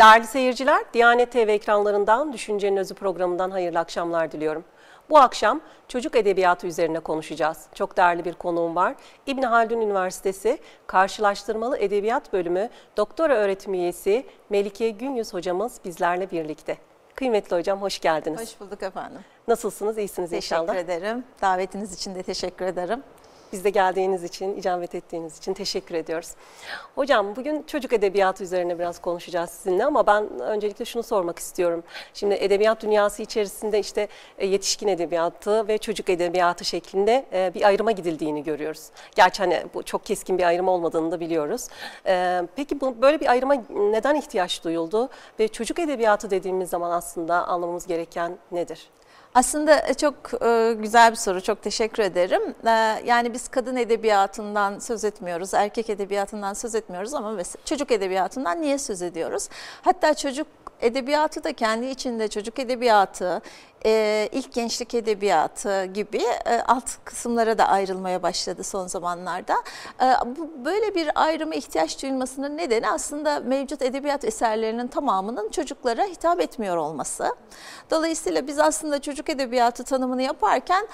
Değerli seyirciler, Diyanet TV ekranlarından Düşüncenin Özü programından hayırlı akşamlar diliyorum. Bu akşam çocuk edebiyatı üzerine konuşacağız. Çok değerli bir konuğum var. İbn Haldun Üniversitesi Karşılaştırmalı Edebiyat Bölümü Doktora Öğretim Üyesi Melike Günyüz hocamız bizlerle birlikte. Kıymetli hocam hoş geldiniz. Hoş bulduk efendim. Nasılsınız? İyisiniz teşekkür inşallah. Teşekkür ederim. Davetiniz için de teşekkür ederim. Biz de geldiğiniz için, icabet ettiğiniz için teşekkür ediyoruz. Hocam bugün çocuk edebiyatı üzerine biraz konuşacağız sizinle ama ben öncelikle şunu sormak istiyorum. Şimdi edebiyat dünyası içerisinde işte e, yetişkin edebiyatı ve çocuk edebiyatı şeklinde e, bir ayrıma gidildiğini görüyoruz. Gerçi hani bu çok keskin bir ayrım olmadığını da biliyoruz. E, peki bu böyle bir ayrıma neden ihtiyaç duyuldu ve çocuk edebiyatı dediğimiz zaman aslında anlamamız gereken nedir? Aslında e, çok e, güzel bir soru, çok teşekkür ederim. E, yani biz kadın edebiyatından söz etmiyoruz, erkek edebiyatından söz etmiyoruz ama mesela çocuk edebiyatından niye söz ediyoruz? Hatta çocuk edebiyatı da kendi içinde çocuk edebiyatı, e, ilk gençlik edebiyatı gibi e, alt kısımlara da ayrılmaya başladı son zamanlarda. E, bu Böyle bir ayrıma ihtiyaç duyulmasının nedeni aslında mevcut edebiyat eserlerinin tamamının çocuklara hitap etmiyor olması. Dolayısıyla biz aslında çocuk edebiyatı tanımını yaparken...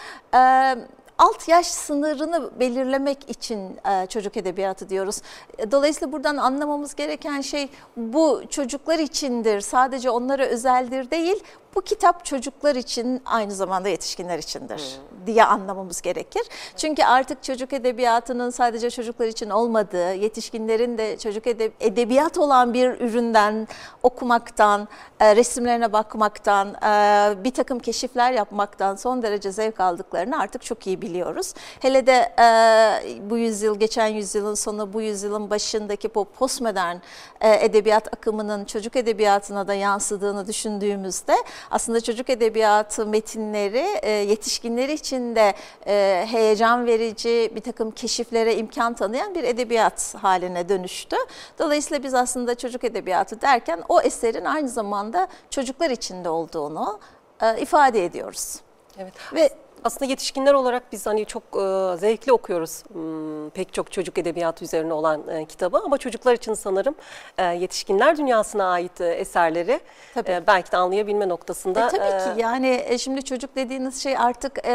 alt yaş sınırını belirlemek için e, çocuk edebiyatı diyoruz. E, dolayısıyla buradan anlamamız gereken şey bu çocuklar içindir, sadece onlara özeldir değil bu kitap çocuklar için aynı zamanda yetişkinler içindir hmm. diye anlamamız gerekir. Çünkü artık çocuk edebiyatının sadece çocuklar için olmadığı, yetişkinlerin de çocuk edebiyat olan bir üründen okumaktan, e, resimlerine bakmaktan, e, bir takım keşifler yapmaktan son derece zevk aldıklarını artık çok iyi biliyoruz. Hele de e, bu yüzyıl, geçen yüzyılın sonu, bu yüzyılın başındaki bu postmodern edebiyat akımının çocuk edebiyatına da yansıdığını düşündüğümüzde aslında çocuk edebiyatı metinleri e, yetişkinler için de e, heyecan verici bir takım keşiflere imkan tanıyan bir edebiyat haline dönüştü. Dolayısıyla biz aslında çocuk edebiyatı derken o eserin aynı zamanda çocuklar içinde olduğunu e, ifade ediyoruz. Evet. Ve aslında yetişkinler olarak biz hani çok e, zevkli okuyoruz hmm, pek çok çocuk edebiyatı üzerine olan e, kitabı ama çocuklar için sanırım e, yetişkinler dünyasına ait e, eserleri tabii. E, belki de anlayabilme noktasında. E, tabii ki yani e, şimdi çocuk dediğiniz şey artık e,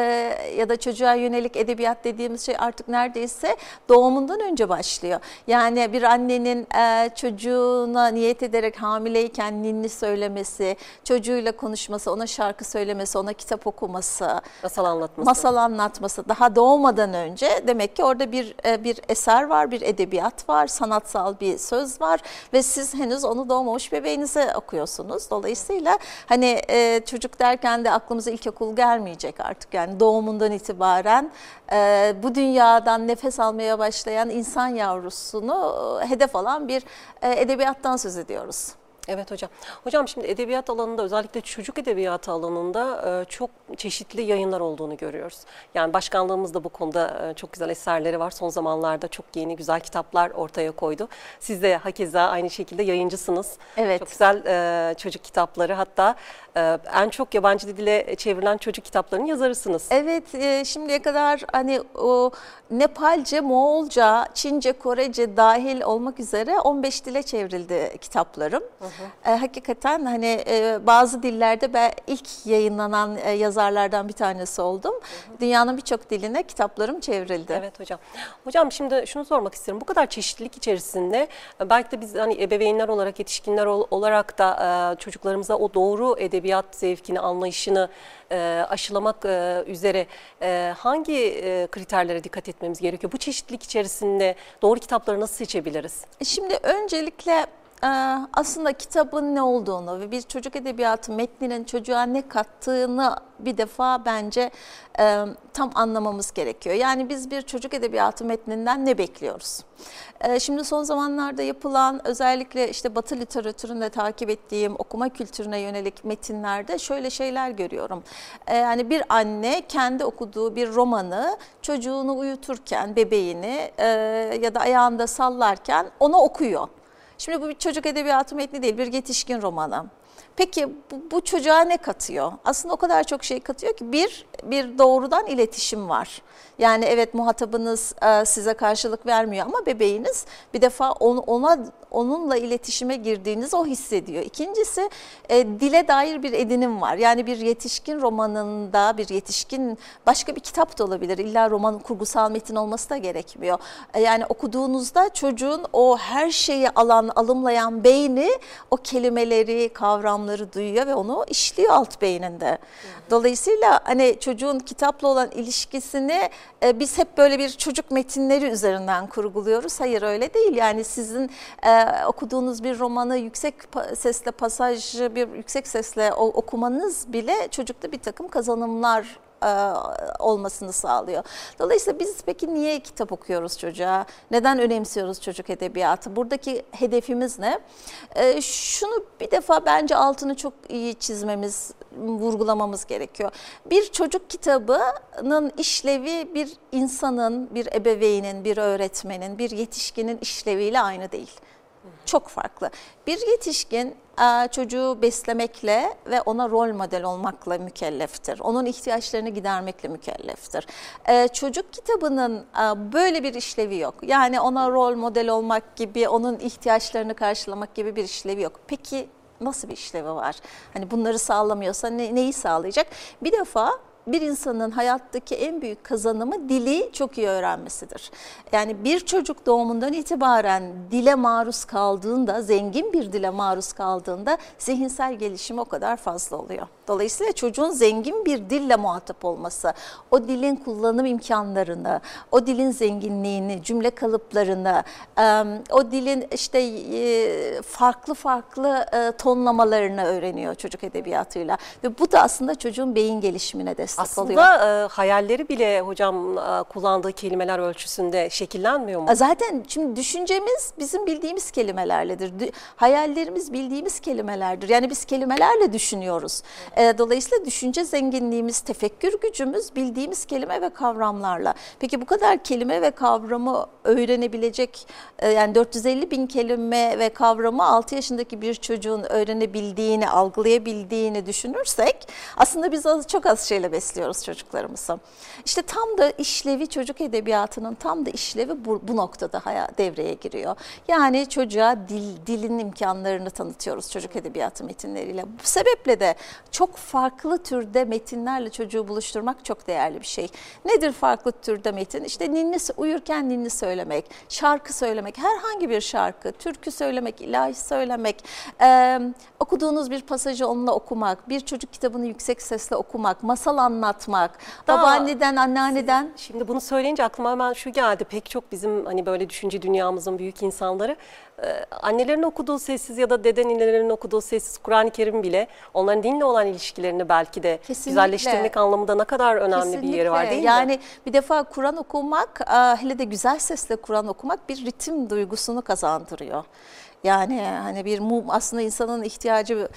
ya da çocuğa yönelik edebiyat dediğimiz şey artık neredeyse doğumundan önce başlıyor. Yani bir annenin e, çocuğuna niyet ederek hamileyken ninni söylemesi, çocuğuyla konuşması, ona şarkı söylemesi, ona kitap okuması. Masal anlatması. Masal anlatması daha doğmadan önce demek ki orada bir e, bir eser var, bir edebiyat var, sanatsal bir söz var ve siz henüz onu doğmamış bebeğinize okuyorsunuz. Dolayısıyla hani e, çocuk derken de aklımıza ilkokul gelmeyecek artık. Yani doğumundan itibaren e, bu dünyadan nefes almaya başlayan insan yavrusunu hedef alan bir edebiyattan söz ediyoruz. Evet hocam. Hocam şimdi edebiyat alanında özellikle çocuk edebiyatı alanında e, çok çeşitli yayınlar olduğunu görüyoruz. Yani başkanlığımız da bu konuda e, çok güzel eserleri var. Son zamanlarda çok yeni güzel kitaplar ortaya koydu. Siz de hakeza aynı şekilde yayıncısınız. Evet. Çok güzel e, çocuk kitapları hatta en çok yabancı dile çevrilen çocuk kitaplarının yazarısınız. Evet şimdiye kadar hani o Nepalce, Moğolca, Çince, Korece dahil olmak üzere 15 dile çevrildi kitaplarım. Hı hı. E, hakikaten hani e, bazı dillerde ben ilk yayınlanan e, yazarlardan bir tanesi oldum. Hı hı. Dünyanın birçok diline kitaplarım çevrildi. Evet hocam. Hocam şimdi şunu sormak istiyorum. Bu kadar çeşitlilik içerisinde e, belki de biz hani ebeveynler olarak, yetişkinler olarak da e, çocuklarımıza o doğru edebiyat zevkini, anlayışını e, aşılamak e, üzere e, hangi e, kriterlere dikkat etmemiz gerekiyor? Bu çeşitlilik içerisinde doğru kitapları nasıl seçebiliriz? Şimdi öncelikle aslında kitabın ne olduğunu ve bir çocuk edebiyatı metninin çocuğa ne kattığını bir defa bence e, tam anlamamız gerekiyor. Yani biz bir çocuk edebiyatı metninden ne bekliyoruz? E, şimdi son zamanlarda yapılan özellikle işte Batı literatüründe takip ettiğim okuma kültürüne yönelik metinlerde şöyle şeyler görüyorum. E, yani bir anne kendi okuduğu bir romanı çocuğunu uyuturken, bebeğini ya da ayağında sallarken ona okuyor. Şimdi bu bir çocuk edebiyatı metni değil, bir yetişkin romanı. Peki bu, bu çocuğa ne katıyor? Aslında o kadar çok şey katıyor ki bir bir doğrudan iletişim var. Yani evet muhatabınız e, size karşılık vermiyor ama bebeğiniz bir defa on, ona onunla iletişime girdiğiniz o hissediyor. İkincisi e, dile dair bir edinim var. Yani bir yetişkin romanında bir yetişkin başka bir kitap da olabilir. İlla roman kurgusal metin olması da gerekmiyor. E, yani okuduğunuzda çocuğun o her şeyi alan, alımlayan beyni o kelimeleri, kavramları duyuyor ve onu işliyor alt beyninde. Dolayısıyla hani çocuğun kitapla olan ilişkisini e, biz hep böyle bir çocuk metinleri üzerinden kurguluyoruz. Hayır öyle değil. Yani sizin e, okuduğunuz bir romanı yüksek sesle pasajı bir yüksek sesle okumanız bile çocukta bir takım kazanımlar olmasını sağlıyor. Dolayısıyla biz peki niye kitap okuyoruz çocuğa? Neden önemsiyoruz çocuk edebiyatı? Buradaki hedefimiz ne? E, şunu bir defa bence altını çok iyi çizmemiz, vurgulamamız gerekiyor. Bir çocuk kitabının işlevi bir insanın, bir ebeveynin, bir öğretmenin, bir yetişkinin işleviyle aynı değil. Çok farklı. Bir yetişkin e, çocuğu beslemekle ve ona rol model olmakla mükelleftir. Onun ihtiyaçlarını gidermekle mükelleftir. E, çocuk kitabının e, böyle bir işlevi yok. Yani ona rol model olmak gibi, onun ihtiyaçlarını karşılamak gibi bir işlevi yok. Peki nasıl bir işlevi var? Hani bunları sağlamıyorsa ne, neyi sağlayacak? Bir defa bir insanın hayattaki en büyük kazanımı dili çok iyi öğrenmesidir. Yani bir çocuk doğumundan itibaren dile maruz kaldığında, zengin bir dile maruz kaldığında zihinsel gelişim o kadar fazla oluyor. Dolayısıyla çocuğun zengin bir dille muhatap olması, o dilin kullanım imkanlarını, o dilin zenginliğini, cümle kalıplarını, o dilin işte farklı farklı tonlamalarını öğreniyor çocuk edebiyatıyla. Ve bu da aslında çocuğun beyin gelişimine destek aslında, oluyor. Aslında hayalleri bile hocam kullandığı kelimeler ölçüsünde şekillenmiyor mu? Zaten şimdi düşüncemiz bizim bildiğimiz kelimelerledir. Hayallerimiz bildiğimiz kelimelerdir. Yani biz kelimelerle düşünüyoruz. E, dolayısıyla düşünce zenginliğimiz, tefekkür gücümüz bildiğimiz kelime ve kavramlarla. Peki bu kadar kelime ve kavramı öğrenebilecek e, yani 450 bin kelime ve kavramı 6 yaşındaki bir çocuğun öğrenebildiğini, algılayabildiğini düşünürsek aslında biz çok az şeyle besliyoruz çocuklarımızı. İşte tam da işlevi çocuk edebiyatının tam da işlevi bu, bu noktada devreye giriyor. Yani çocuğa dil, dilin imkanlarını tanıtıyoruz çocuk edebiyatı metinleriyle. Bu sebeple de çok farklı türde metinlerle çocuğu buluşturmak çok değerli bir şey. Nedir farklı türde metin? İşte ninni uyurken ninni söylemek, şarkı söylemek, herhangi bir şarkı, türkü söylemek, ilahi söylemek, e, okuduğunuz bir pasajı onunla okumak, bir çocuk kitabını yüksek sesle okumak, masal anlatmak, Daha, babaanneden, anneanneden. Şimdi bunu söyleyince aklıma hemen şu geldi. Pek çok bizim hani böyle düşünce dünyamızın büyük insanları annelerin okuduğu sessiz ya da dede ninelerin okuduğu sessiz Kur'an-ı Kerim bile onların dinle olan ilişkilerini belki de Kesinlikle. güzelleştirmek anlamında ne kadar önemli Kesinlikle. bir yeri var değil yani, mi? Yani bir defa Kur'an okumak, hele de güzel sesle Kur'an okumak bir ritim duygusunu kazandırıyor. Yani hani bir aslında insanın ihtiyacı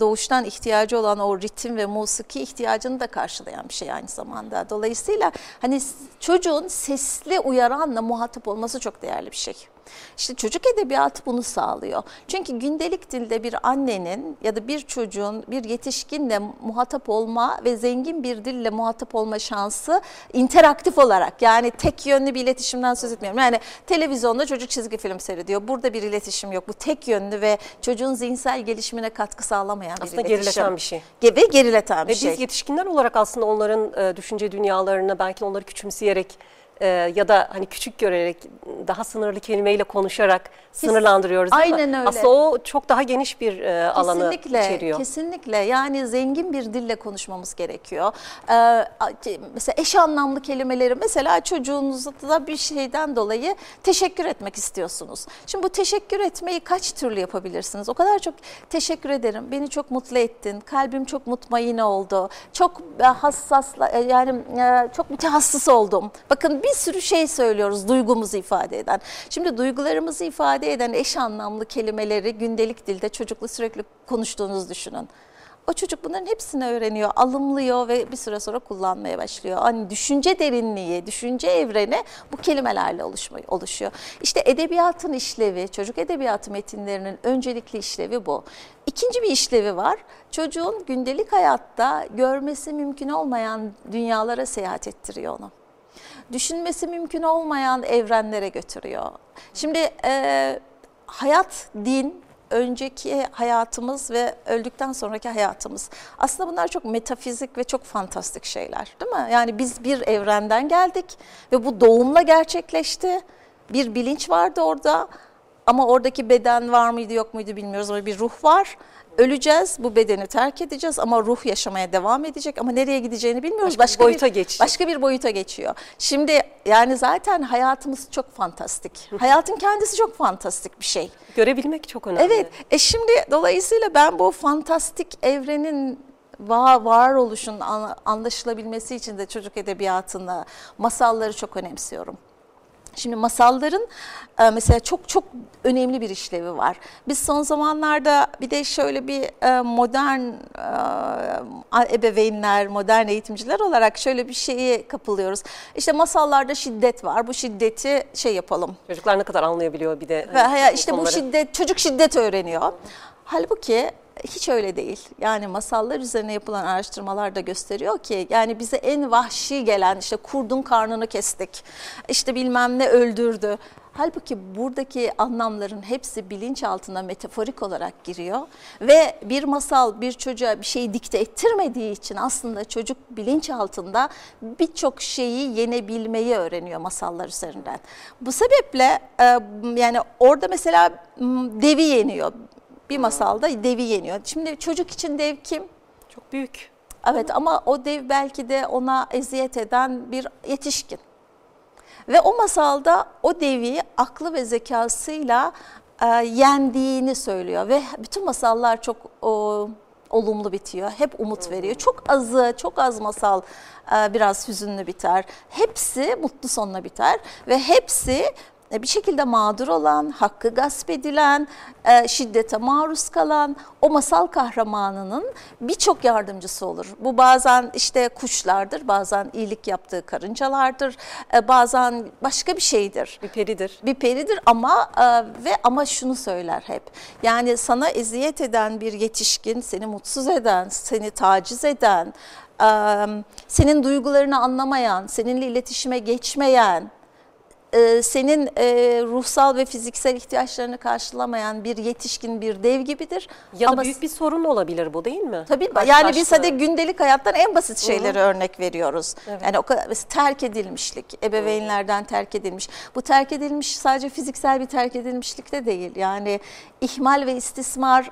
doğuştan ihtiyacı olan o ritim ve musiki ihtiyacını da karşılayan bir şey aynı zamanda. Dolayısıyla hani çocuğun sesli uyaranla muhatap olması çok değerli bir şey. İşte çocuk edebiyatı bunu sağlıyor. Çünkü gündelik dilde bir annenin ya da bir çocuğun bir yetişkinle muhatap olma ve zengin bir dille muhatap olma şansı interaktif olarak yani tek yönlü bir iletişimden söz etmiyorum. Yani televizyonda çocuk çizgi film seyrediyor. Burada bir iletişim yok. Bu tek yönlü ve çocuğun zihinsel gelişimine katkı sağlamayan bir aslında iletişim. gerileten bir şey. Ve gerileten bir ve şey. Biz yetişkinler olarak aslında onların e, düşünce dünyalarını belki onları küçümseyerek e, ya da hani küçük görerek daha sınırlı kelimeyle konuşarak sınırlandırıyoruz Aynen öyle. Aslında o çok daha geniş bir e, alanı kesinlikle, içeriyor. Kesinlikle yani zengin bir dille konuşmamız gerekiyor. Ee, mesela eş anlamlı kelimeleri mesela çocuğunuzda bir şeyden dolayı teşekkür etmek istiyorsunuz. Şimdi bu teşekkür etmeyi kaç türlü yapabilirsiniz? O kadar çok teşekkür ederim. Beni çok mutlu ettin. Kalbim çok mutmain oldu. Çok hassas yani çok mütehassıs oldum. Bakın bir bir sürü şey söylüyoruz duygumuzu ifade eden. Şimdi duygularımızı ifade eden eş anlamlı kelimeleri gündelik dilde çocukla sürekli konuştuğunuzu düşünün. O çocuk bunların hepsini öğreniyor, alımlıyor ve bir süre sonra kullanmaya başlıyor. Hani düşünce derinliği, düşünce evreni bu kelimelerle oluşuyor. İşte edebiyatın işlevi, çocuk edebiyatı metinlerinin öncelikli işlevi bu. İkinci bir işlevi var. Çocuğun gündelik hayatta görmesi mümkün olmayan dünyalara seyahat ettiriyor onu. Düşünmesi mümkün olmayan evrenlere götürüyor. Şimdi e, hayat, din, önceki hayatımız ve öldükten sonraki hayatımız. Aslında bunlar çok metafizik ve çok fantastik şeyler değil mi? Yani biz bir evrenden geldik ve bu doğumla gerçekleşti. Bir bilinç vardı orada ama oradaki beden var mıydı yok muydu bilmiyoruz ama bir ruh var öleceğiz, bu bedeni terk edeceğiz ama ruh yaşamaya devam edecek ama nereye gideceğini bilmiyoruz. Başka, başka bir boyuta bir, geçecek. Başka bir boyuta geçiyor. Şimdi yani zaten hayatımız çok fantastik. Hayatın kendisi çok fantastik bir şey. Görebilmek çok önemli. Evet. E şimdi dolayısıyla ben bu fantastik evrenin var, varoluşun anlaşılabilmesi için de çocuk edebiyatını, masalları çok önemsiyorum. Şimdi masalların e, mesela çok çok önemli bir işlevi var. Biz son zamanlarda bir de şöyle bir e, modern e, ebeveynler, modern eğitimciler olarak şöyle bir şeyi kapılıyoruz. İşte masallarda şiddet var. Bu şiddeti şey yapalım. Çocuklar ne kadar anlayabiliyor bir de. Ve hani, işte bu şiddet çocuk şiddet öğreniyor. Halbuki hiç öyle değil. Yani masallar üzerine yapılan araştırmalar da gösteriyor ki yani bize en vahşi gelen işte kurdun karnını kestik, işte bilmem ne öldürdü. Halbuki buradaki anlamların hepsi bilinç altına metaforik olarak giriyor ve bir masal bir çocuğa bir şeyi dikte ettirmediği için aslında çocuk bilinç altında birçok şeyi yenebilmeyi öğreniyor masallar üzerinden. Bu sebeple yani orada mesela devi yeniyor bir masalda devi yeniyor. Şimdi çocuk için dev kim? Çok büyük. Evet ama o dev belki de ona eziyet eden bir yetişkin. Ve o masalda o devi aklı ve zekasıyla e, yendiğini söylüyor ve bütün masallar çok o, olumlu bitiyor. Hep umut veriyor. Çok azı, çok az masal e, biraz hüzünlü biter. Hepsi mutlu sonla biter ve hepsi e, bir şekilde mağdur olan, hakkı gasp edilen, e, şiddete maruz kalan o masal kahramanının birçok yardımcısı olur. Bu bazen işte kuşlardır, bazen iyilik yaptığı karıncalardır, e, bazen başka bir şeydir. Bir peridir. Bir peridir ama ve ama şunu söyler hep. Yani sana eziyet eden bir yetişkin, seni mutsuz eden, seni taciz eden, senin duygularını anlamayan, seninle iletişime geçmeyen, e, senin e, ruhsal ve fiziksel ihtiyaçlarını karşılamayan bir yetişkin bir dev gibidir. Ya Ama, da büyük bir sorun olabilir bu değil mi? Tabii yani biz hadi gündelik hayattan en basit şeyleri Hı örnek veriyoruz. Evet. Yani o kadar terk edilmişlik, ebeveynlerden terk edilmiş. Bu terk edilmiş sadece fiziksel bir terk edilmişlik de değil. Yani ihmal ve istismar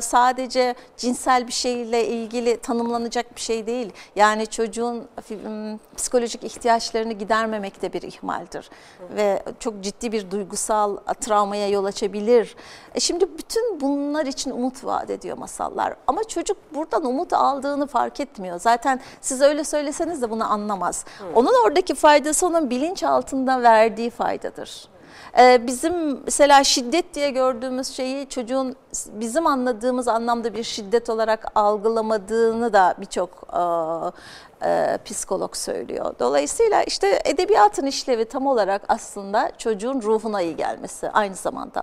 sadece cinsel bir şeyle ilgili tanımlanacak bir şey değil. Yani çocuğun psikolojik ihtiyaçlarını gidermemek de bir ihmaldir ve çok ciddi bir duygusal travmaya yol açabilir. E şimdi bütün bunlar için umut vaat ediyor masallar. Ama çocuk buradan umut aldığını fark etmiyor. Zaten siz öyle söyleseniz de bunu anlamaz. Hı. Onun oradaki faydası onun bilinç altında verdiği faydadır. Ee, bizim mesela şiddet diye gördüğümüz şeyi çocuğun bizim anladığımız anlamda bir şiddet olarak algılamadığını da birçok e, psikolog söylüyor. Dolayısıyla işte edebiyatın işlevi tam olarak aslında çocuğun ruhuna iyi gelmesi aynı zamanda.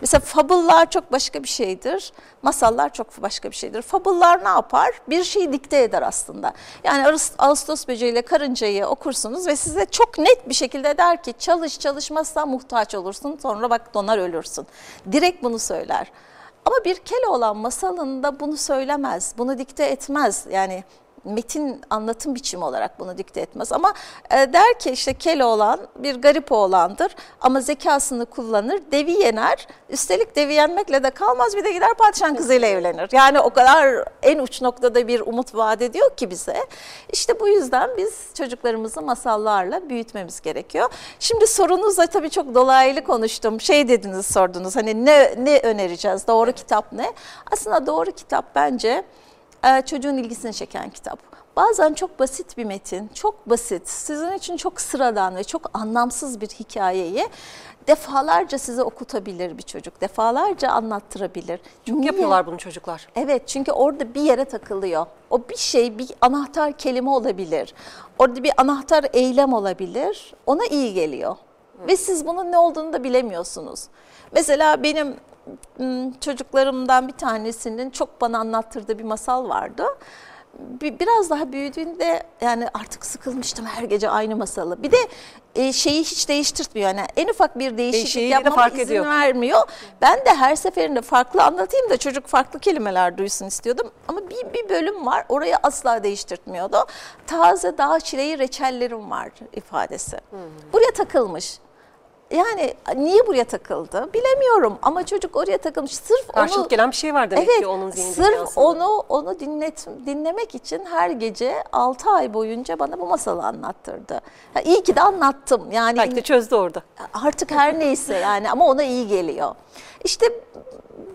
Mesela fabıllar çok başka bir şeydir. Masallar çok başka bir şeydir. Fabıllar ne yapar? Bir şeyi dikte eder aslında. Yani Ağustos böceğiyle karıncayı okursunuz ve size çok net bir şekilde der ki çalış çalışmazsan muhtaç olursun sonra bak donar ölürsün. Direkt bunu söyler. Ama bir Keloğlan masalında bunu söylemez, bunu dikte etmez. Yani metin anlatım biçimi olarak bunu dikte etmez. Ama e, der ki işte Keloğlan bir garip oğlandır ama zekasını kullanır, devi yener. Üstelik devi yenmekle de kalmaz bir de gider padişahın kızıyla evlenir. Yani o kadar en uç noktada bir umut vaat ediyor ki bize. İşte bu yüzden biz çocuklarımızı masallarla büyütmemiz gerekiyor. Şimdi sorunuzla tabii çok dolaylı konuştum. Şey dediniz sordunuz hani ne, ne önereceğiz? Doğru kitap ne? Aslında doğru kitap bence çocuğun ilgisini çeken kitap. bazen çok basit bir metin, çok basit, sizin için çok sıradan ve çok anlamsız bir hikayeyi defalarca size okutabilir bir çocuk. Defalarca anlattırabilir. Çok yapıyorlar bunu çocuklar. Evet çünkü orada bir yere takılıyor. O bir şey bir anahtar kelime olabilir. Orada bir anahtar eylem olabilir. Ona iyi geliyor. Ve siz bunun ne olduğunu da bilemiyorsunuz. Mesela benim çocuklarımdan bir tanesinin çok bana anlattırdığı bir masal vardı. Bir- Biraz daha büyüdüğünde yani artık sıkılmıştım her gece aynı masalı. Bir de e, şeyi hiç değiştirtmiyor. Yani en ufak bir değişiklik de yapmama fark izin ediyor. vermiyor. Ben de her seferinde farklı anlatayım da çocuk farklı kelimeler duysun istiyordum. Ama bir, bir bölüm var orayı asla değiştirtmiyordu. Taze dağ çileği reçellerim var ifadesi. Hmm. Buraya takılmış. Yani niye buraya takıldı bilemiyorum ama çocuk oraya takılmış. Sırf Karşılık onu gelen bir şey var demek evet, ki onun zihin sırf dünyasında. onu onu dinlet dinlemek için her gece 6 ay boyunca bana bu masalı anlattırdı. Ha, iyi ki de anlattım. Yani Belki de çözdü orada. artık her neyse yani ama ona iyi geliyor. İşte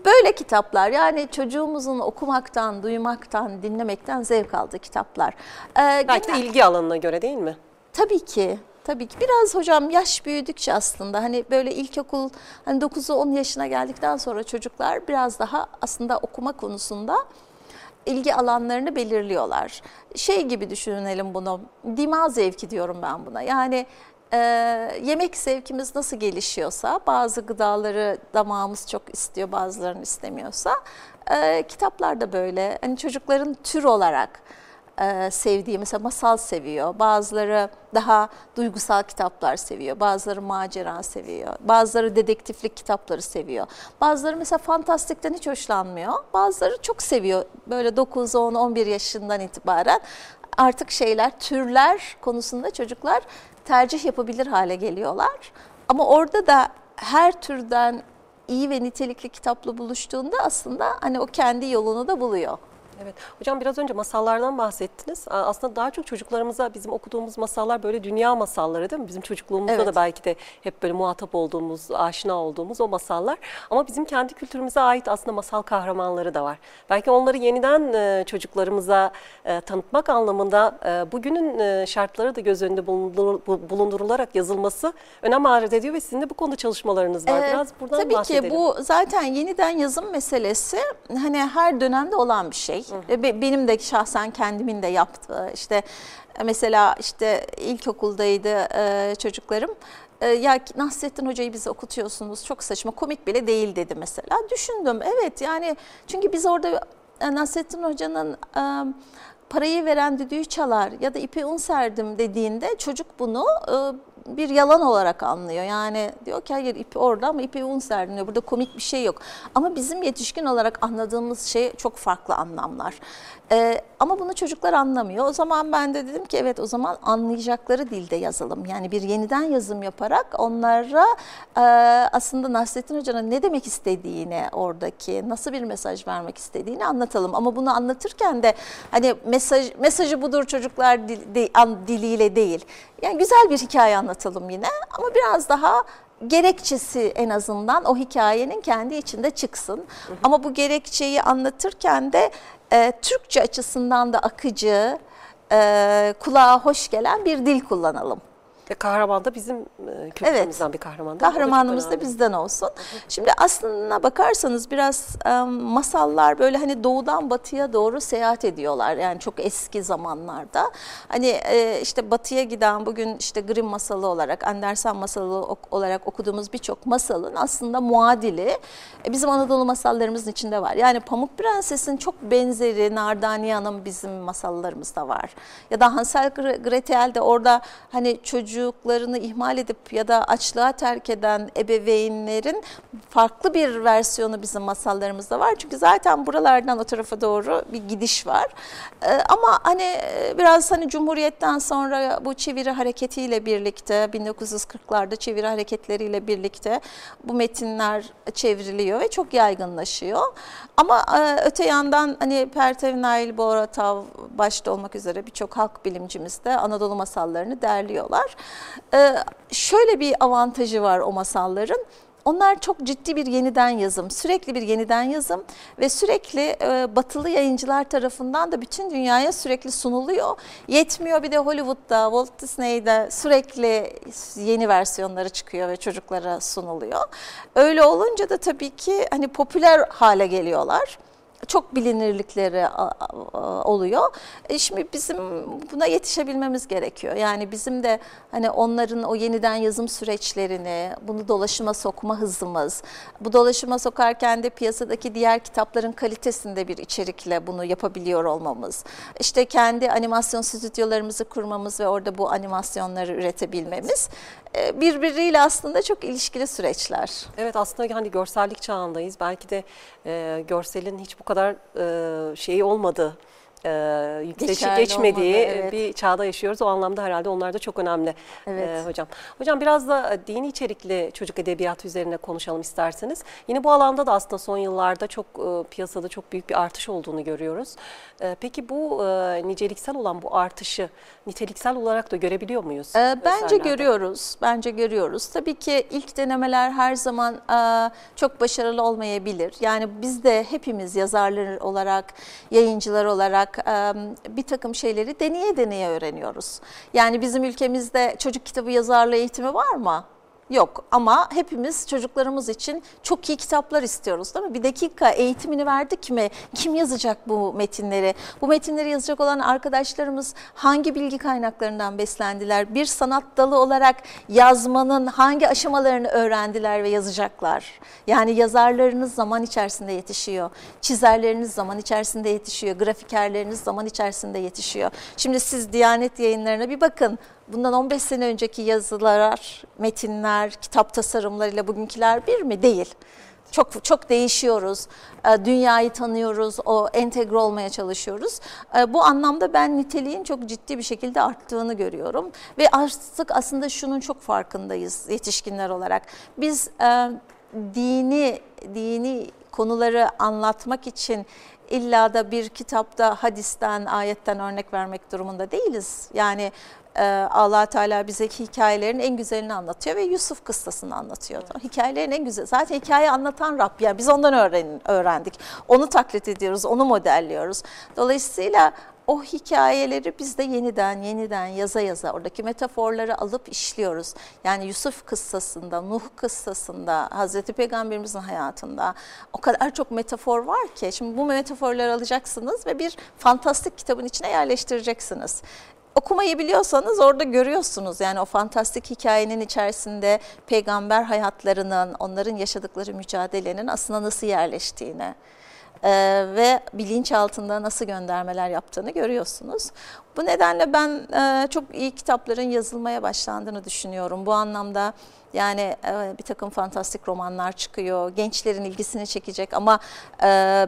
böyle kitaplar yani çocuğumuzun okumaktan, duymaktan, dinlemekten zevk aldığı kitaplar. Ee, Belki de genel- ilgi alanına göre değil mi? Tabii ki. Tabii ki biraz hocam yaş büyüdükçe aslında hani böyle ilkokul hani 9'u 10 yaşına geldikten sonra çocuklar biraz daha aslında okuma konusunda ilgi alanlarını belirliyorlar. Şey gibi düşünelim bunu. Dima zevki diyorum ben buna. Yani e, yemek zevkimiz nasıl gelişiyorsa bazı gıdaları damağımız çok istiyor bazılarını istemiyorsa e, kitaplar da böyle. Hani çocukların tür olarak e, sevdiği mesela masal seviyor. Bazıları daha duygusal kitaplar seviyor. Bazıları macera seviyor. Bazıları dedektiflik kitapları seviyor. Bazıları mesela fantastikten hiç hoşlanmıyor. Bazıları çok seviyor. Böyle 9, 10, 11 yaşından itibaren artık şeyler, türler konusunda çocuklar tercih yapabilir hale geliyorlar. Ama orada da her türden iyi ve nitelikli kitapla buluştuğunda aslında hani o kendi yolunu da buluyor. Evet. Hocam biraz önce masallardan bahsettiniz. Aslında daha çok çocuklarımıza bizim okuduğumuz masallar böyle dünya masalları değil mi? Bizim çocukluğumuzda Evet. da belki de hep böyle muhatap olduğumuz, aşina olduğumuz o masallar. Ama bizim kendi kültürümüze ait aslında masal kahramanları da var. Belki onları yeniden e, çocuklarımıza e, tanıtmak anlamında e, bugünün şartları da göz önünde bulundur- bu- bulundurularak yazılması önem arz ediyor ve sizin de bu konuda çalışmalarınız var. Biraz buradan Tabii bahsedelim. ki bu zaten yeniden yazım meselesi hani her dönemde olan bir şey. Ve be- Benim de şahsen kendimin de yaptığı işte mesela işte ilkokuldaydı e, çocuklarım. E, ya Nasrettin Hoca'yı bize okutuyorsunuz çok saçma komik bile değil dedi mesela. Düşündüm evet yani çünkü biz orada e, Nasrettin Hoca'nın e, parayı veren düdüğü çalar ya da ipi un serdim dediğinde çocuk bunu e, bir yalan olarak anlıyor. Yani diyor ki hayır ipi orada ama ipi un serdim diyor. Burada komik bir şey yok. Ama bizim yetişkin olarak anladığımız şey çok farklı anlamlar. E, ama bunu çocuklar anlamıyor. O zaman ben de dedim ki evet o zaman anlayacakları dilde yazalım. Yani bir yeniden yazım yaparak onlara e, aslında Nasrettin Hoca'nın ne demek istediğini oradaki nasıl bir mesaj vermek istediğini anlatalım. Ama bunu anlatırken de hani mesaj mesajı budur çocuklar dil- de- an- diliyle değil. Yani güzel bir hikaye anlatalım yine ama biraz daha gerekçesi en azından o hikayenin kendi içinde çıksın. Ama bu gerekçeyi anlatırken de e, Türkçe açısından da akıcı, e, kulağa hoş gelen bir dil kullanalım. Ve kahraman da bizim e, kültürümüzden bir kahraman. değil Kahramanımız da bizden olsun. Şimdi aslına bakarsanız biraz masallar böyle hani doğudan batıya doğru seyahat ediyorlar. Yani çok eski zamanlarda. Hani e, işte batıya giden bugün işte Grimm masalı olarak, Andersen masalı olarak okuduğumuz birçok masalın aslında muadili e, bizim Anadolu masallarımızın içinde var. Yani Pamuk Prenses'in çok benzeri Nardania'nın bizim masallarımızda var. Ya da Hansel Gre- Gretel de orada hani çocuklarını ihmal edip ya da açlığa terk eden ebeveynlerin farklı bir versiyonu bizim masallarımızda var. Çünkü zaten buralardan o tarafa doğru bir gidiş var. Ee, ama hani e, biraz hani Cumhuriyet'ten sonra bu çeviri hareketiyle birlikte 1940'larda çeviri hareketleriyle birlikte bu metinler çevriliyor ve çok yaygınlaşıyor. Ama e, öte yandan hani Pertev Nail Boratav başta olmak üzere birçok halk bilimcimiz de Anadolu masallarını derliyorlar. Ee, şöyle bir avantajı var o masalların. onlar çok ciddi bir yeniden yazım, sürekli bir yeniden yazım ve sürekli e, batılı yayıncılar tarafından da bütün dünyaya sürekli sunuluyor. Yetmiyor bir de Hollywood'da, Walt Disney'de sürekli yeni versiyonları çıkıyor ve çocuklara sunuluyor. Öyle olunca da tabii ki hani popüler hale geliyorlar çok bilinirlikleri oluyor. E şimdi bizim buna yetişebilmemiz gerekiyor. Yani bizim de hani onların o yeniden yazım süreçlerini, bunu dolaşıma sokma hızımız, bu dolaşıma sokarken de piyasadaki diğer kitapların kalitesinde bir içerikle bunu yapabiliyor olmamız. İşte kendi animasyon stüdyolarımızı kurmamız ve orada bu animasyonları üretebilmemiz birbiriyle aslında çok ilişkili süreçler. Evet aslında hani görsellik çağındayız. Belki de e, görselin hiç bu kadar e, şeyi olmadı e, yükselişi geçmediği olmadı, evet. bir çağda yaşıyoruz. O anlamda herhalde onlar da çok önemli evet. e, hocam. Hocam biraz da dini içerikli çocuk edebiyatı üzerine konuşalım isterseniz. Yine bu alanda da aslında son yıllarda çok e, piyasada çok büyük bir artış olduğunu görüyoruz. E, peki bu e, niceliksel olan bu artışı niteliksel olarak da görebiliyor muyuz? E, bence görüyoruz. Bence görüyoruz. Tabii ki ilk denemeler her zaman e, çok başarılı olmayabilir. Yani biz de hepimiz yazarlar olarak, yayıncılar olarak bir takım şeyleri deneye deneye öğreniyoruz. Yani bizim ülkemizde çocuk kitabı yazarlığı eğitimi var mı? Yok ama hepimiz çocuklarımız için çok iyi kitaplar istiyoruz değil mi? Bir dakika eğitimini verdik mi? Kim yazacak bu metinleri? Bu metinleri yazacak olan arkadaşlarımız hangi bilgi kaynaklarından beslendiler? Bir sanat dalı olarak yazmanın hangi aşamalarını öğrendiler ve yazacaklar? Yani yazarlarınız zaman içerisinde yetişiyor. Çizerleriniz zaman içerisinde yetişiyor. Grafikerleriniz zaman içerisinde yetişiyor. Şimdi siz Diyanet yayınlarına bir bakın bundan 15 sene önceki yazılar, metinler, kitap tasarımlarıyla bugünküler bir mi? Değil. Çok çok değişiyoruz. Ee, dünyayı tanıyoruz, o entegre olmaya çalışıyoruz. Ee, bu anlamda ben niteliğin çok ciddi bir şekilde arttığını görüyorum ve artık aslında şunun çok farkındayız yetişkinler olarak. Biz e, dini dini konuları anlatmak için illa da bir kitapta hadisten, ayetten örnek vermek durumunda değiliz. Yani allah Teala bize hikayelerin en güzelini anlatıyor ve Yusuf kıssasını anlatıyor. Evet. Hikayelerin en güzel. Zaten hikaye anlatan Rab. Yani biz ondan öğren, öğrendik. Onu taklit ediyoruz, onu modelliyoruz. Dolayısıyla o hikayeleri biz de yeniden yeniden yaza yaza oradaki metaforları alıp işliyoruz. Yani Yusuf kıssasında, Nuh kıssasında, Hazreti Peygamberimizin hayatında o kadar çok metafor var ki şimdi bu metaforları alacaksınız ve bir fantastik kitabın içine yerleştireceksiniz okumayı biliyorsanız orada görüyorsunuz. Yani o fantastik hikayenin içerisinde peygamber hayatlarının, onların yaşadıkları mücadelenin aslında nasıl yerleştiğini e, ve bilinç altında nasıl göndermeler yaptığını görüyorsunuz. Bu nedenle ben e, çok iyi kitapların yazılmaya başlandığını düşünüyorum. Bu anlamda yani e, bir takım fantastik romanlar çıkıyor, gençlerin ilgisini çekecek ama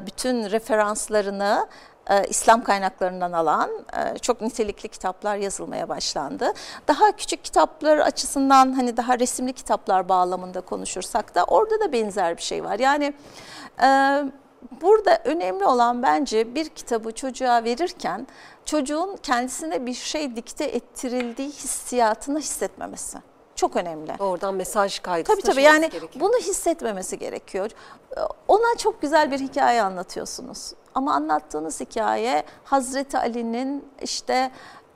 bütün referanslarını e, İslam kaynaklarından alan e, çok nitelikli kitaplar yazılmaya başlandı. Daha küçük kitaplar açısından hani daha resimli kitaplar bağlamında konuşursak da orada da benzer bir şey var. Yani e, burada önemli olan bence bir kitabı çocuğa verirken çocuğun kendisine bir şey dikte ettirildiği hissiyatını hissetmemesi çok önemli. Oradan mesaj kaygısı Tabii tabii yani gerekiyor. bunu hissetmemesi gerekiyor. Ona çok güzel bir hikaye anlatıyorsunuz. Ama anlattığınız hikaye Hazreti Ali'nin işte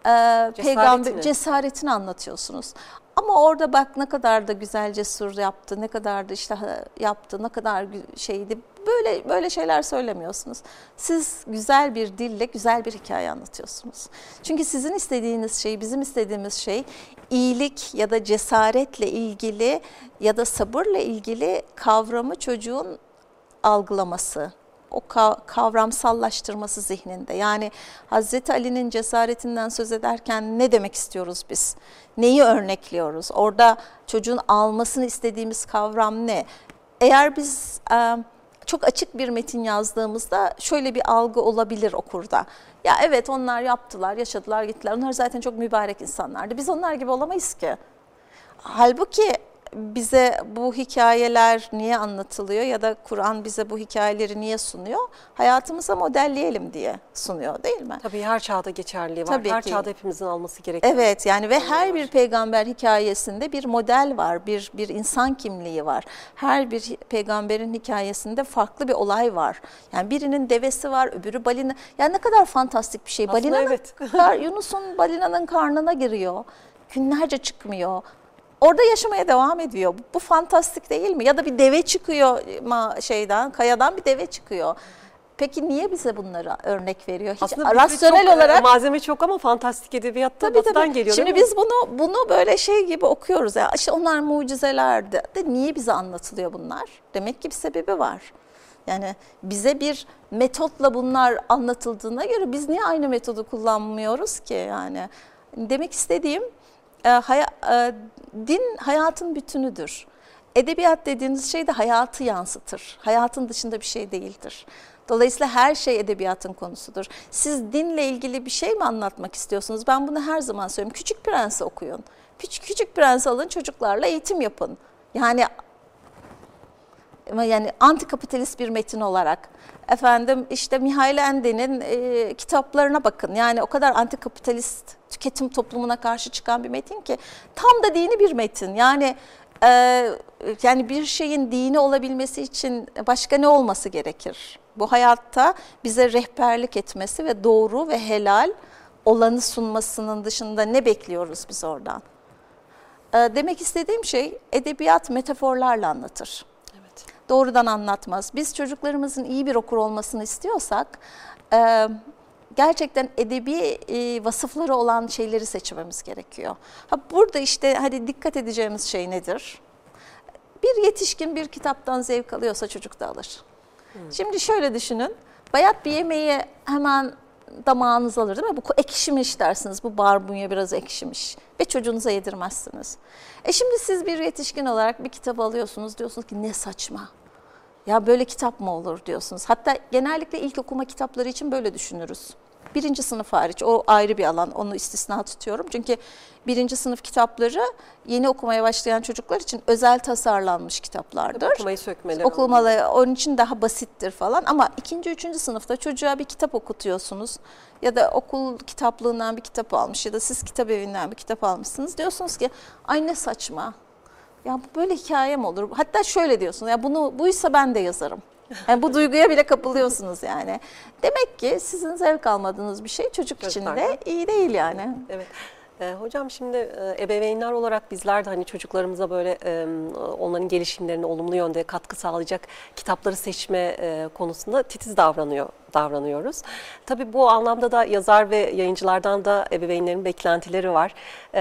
e, peygamber cesaretini anlatıyorsunuz. Ama orada bak ne kadar da güzel cesur yaptı, ne kadar da işte yaptı, ne kadar şeydi. Böyle böyle şeyler söylemiyorsunuz. Siz güzel bir dille güzel bir hikaye anlatıyorsunuz. Çünkü sizin istediğiniz şey, bizim istediğimiz şey iyilik ya da cesaretle ilgili ya da sabırla ilgili kavramı çocuğun algılaması, o kavramsallaştırması zihninde. Yani Hazreti Ali'nin cesaretinden söz ederken ne demek istiyoruz biz? Neyi örnekliyoruz? Orada çocuğun almasını istediğimiz kavram ne? Eğer biz e, çok açık bir metin yazdığımızda şöyle bir algı olabilir okurda. Ya evet onlar yaptılar, yaşadılar, gittiler. Onlar zaten çok mübarek insanlardı. Biz onlar gibi olamayız ki. Halbuki bize bu hikayeler niye anlatılıyor ya da Kur'an bize bu hikayeleri niye sunuyor? Hayatımıza modelleyelim diye sunuyor değil mi? Tabii her çağda geçerli var. Tabii her ki. çağda hepimizin alması gerekiyor. Evet yani ve her bir peygamber hikayesinde bir model var, bir bir insan kimliği var. Her bir peygamberin hikayesinde farklı bir olay var. Yani birinin devesi var, öbürü balina. Yani ne kadar fantastik bir şey. Aslında Balinanın evet. Yunus'un balinanın karnına giriyor. Günlerce çıkmıyor. Orada yaşamaya devam ediyor. Bu, fantastik değil mi? Ya da bir deve çıkıyor ma- şeyden, kayadan bir deve çıkıyor. Peki niye bize bunları örnek veriyor? Hiç Aslında rasyonel çok, e, olarak malzeme çok ama fantastik edebiyatta Tabii tabii. geliyor. Şimdi mi? biz bunu bunu böyle şey gibi okuyoruz ya. İşte onlar mucizelerdi. De niye bize anlatılıyor bunlar? Demek ki bir sebebi var. Yani bize bir metotla bunlar anlatıldığına göre biz niye aynı metodu kullanmıyoruz ki yani? Demek istediğim e, haya- e, din hayatın bütünüdür. Edebiyat dediğiniz şey de hayatı yansıtır. Hayatın dışında bir şey değildir. Dolayısıyla her şey edebiyatın konusudur. Siz dinle ilgili bir şey mi anlatmak istiyorsunuz? Ben bunu her zaman söylüyorum. Küçük Prens'i okuyun. Küçük, Küçük Prens alın çocuklarla eğitim yapın. Yani yani antikapitalist bir metin olarak. Efendim işte Mihail Ende'nin e, kitaplarına bakın. Yani o kadar antikapitalist tüketim toplumuna karşı çıkan bir metin ki tam da dini bir metin. Yani e, yani bir şeyin dini olabilmesi için başka ne olması gerekir? Bu hayatta bize rehberlik etmesi ve doğru ve helal olanı sunmasının dışında ne bekliyoruz biz oradan? E, demek istediğim şey edebiyat metaforlarla anlatır. Doğrudan anlatmaz. Biz çocuklarımızın iyi bir okur olmasını istiyorsak e, gerçekten edebi e, vasıfları olan şeyleri seçmemiz gerekiyor. Ha, burada işte hadi dikkat edeceğimiz şey nedir? Bir yetişkin bir kitaptan zevk alıyorsa çocuk da alır. Şimdi şöyle düşünün. Bayat bir yemeği hemen damağınız alır değil mi? Bu ekşimiş dersiniz. Bu barbunya biraz ekşimiş. Ve çocuğunuza yedirmezsiniz. E şimdi siz bir yetişkin olarak bir kitap alıyorsunuz. Diyorsunuz ki ne saçma. Ya böyle kitap mı olur diyorsunuz. Hatta genellikle ilk okuma kitapları için böyle düşünürüz. Birinci sınıf hariç o ayrı bir alan onu istisna tutuyorum. Çünkü birinci sınıf kitapları yeni okumaya başlayan çocuklar için özel tasarlanmış kitaplardır. Okumayı sökmeleri. Okumalı onun için daha basittir falan ama ikinci, üçüncü sınıfta çocuğa bir kitap okutuyorsunuz ya da okul kitaplığından bir kitap almış ya da siz kitap evinden bir kitap almışsınız diyorsunuz ki ay ne saçma ya bu böyle hikaye mi olur? Hatta şöyle diyorsunuz ya bunu buysa ben de yazarım. Yani bu duyguya bile kapılıyorsunuz yani. Demek ki sizin zevk almadığınız bir şey çocuk için de iyi değil yani. Evet. Ee, hocam şimdi e, ebeveynler olarak bizler de hani çocuklarımıza böyle e, onların gelişimlerine olumlu yönde katkı sağlayacak kitapları seçme e, konusunda titiz davranıyor davranıyoruz. Tabii bu anlamda da yazar ve yayıncılardan da ebeveynlerin beklentileri var. Ee,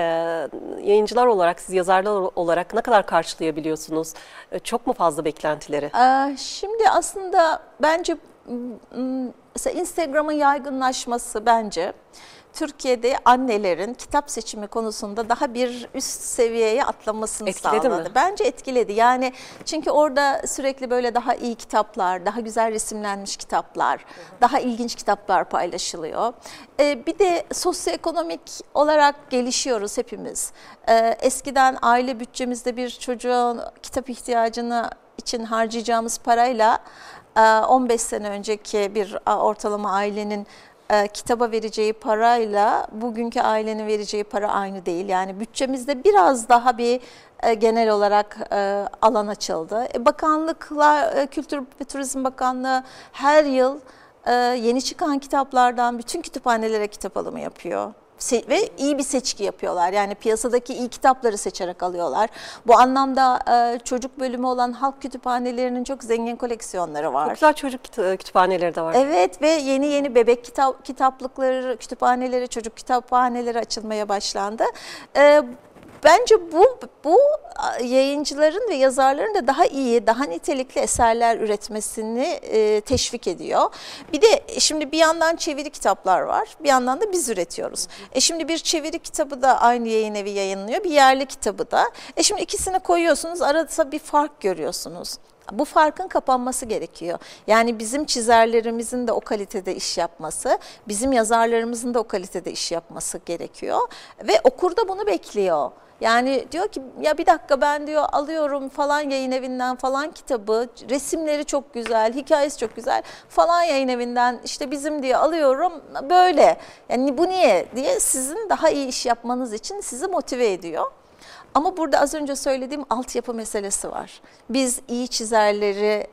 yayıncılar olarak siz yazarlar olarak ne kadar karşılayabiliyorsunuz? Ee, çok mu fazla beklentileri? Ee, Şimdi aslında bence Instagram'ın yaygınlaşması bence Türkiye'de annelerin kitap seçimi konusunda daha bir üst seviyeye atlamasını Etkiledi sağladı. mi? Bence etkiledi. Yani çünkü orada sürekli böyle daha iyi kitaplar, daha güzel resimlenmiş kitaplar, daha ilginç kitaplar paylaşılıyor. Ee, bir de sosyoekonomik olarak gelişiyoruz hepimiz. Ee, eskiden aile bütçemizde bir çocuğun kitap ihtiyacını için harcayacağımız parayla e, 15 sene önceki bir e, ortalama ailenin e, kitaba vereceği parayla bugünkü ailenin vereceği para aynı değil. Yani bütçemizde biraz daha bir e, genel olarak e, alan açıldı. E, bakanlıklar, e, Kültür ve Turizm Bakanlığı her yıl e, yeni çıkan kitaplardan bütün kütüphanelere kitap alımı yapıyor. Ve iyi bir seçki yapıyorlar. Yani piyasadaki iyi kitapları seçerek alıyorlar. Bu anlamda e, çocuk bölümü olan halk kütüphanelerinin çok zengin koleksiyonları var. Çok güzel çocuk kütü- kütüphaneleri de var. Evet ve yeni yeni bebek kitap kitaplıkları, kütüphaneleri, çocuk kitaphaneleri açılmaya başlandı. Ee, bence bu bu yayıncıların ve yazarların da daha iyi, daha nitelikli eserler üretmesini e, teşvik ediyor. Bir de şimdi bir yandan çeviri kitaplar var, bir yandan da biz üretiyoruz. E şimdi bir çeviri kitabı da aynı yayın evi yayınlıyor, bir yerli kitabı da. E şimdi ikisini koyuyorsunuz, arada bir fark görüyorsunuz. Bu farkın kapanması gerekiyor. Yani bizim çizerlerimizin de o kalitede iş yapması, bizim yazarlarımızın da o kalitede iş yapması gerekiyor. Ve okur da bunu bekliyor. Yani diyor ki ya bir dakika ben diyor alıyorum falan yayın evinden falan kitabı, resimleri çok güzel, hikayesi çok güzel falan yayın evinden işte bizim diye alıyorum böyle. Yani bu niye diye sizin daha iyi iş yapmanız için sizi motive ediyor. Ama burada az önce söylediğim altyapı meselesi var. Biz iyi çizerlere